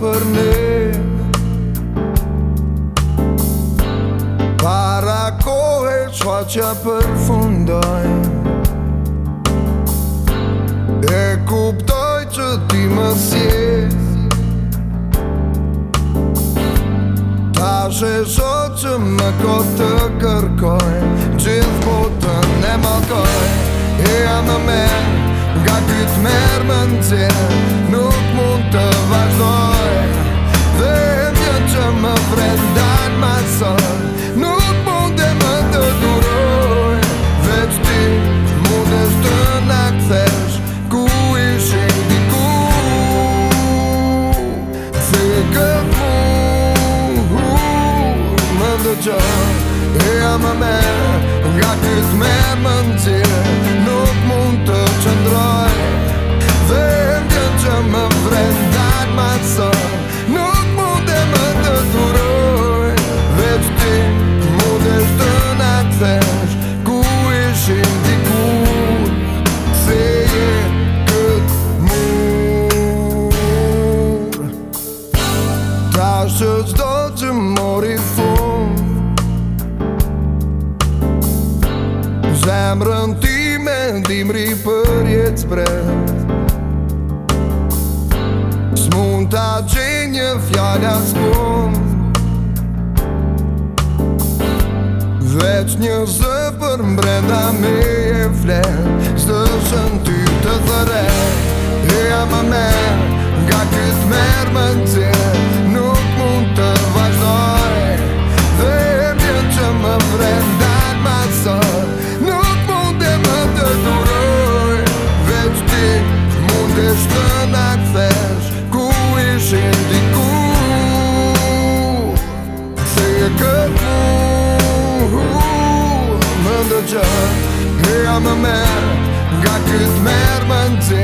për ne Para kohë e qua qa për fundaj E kuptoj që ti më sjes Ta shë shë që më kohë të kërkoj Gjithë botën e më E a në me, nga këtë mërë më në të que vous me et à ma mère, regarde mes mentir. zemrën ti me ndimri për jetë spret S'mun t'a gjenë një fjalla s'pon Veç një zë për mbrenda me e flet Zë shën ty të dhëre Heja më me nga këtë mërë më të zinë stranger. I'm a man, got good man,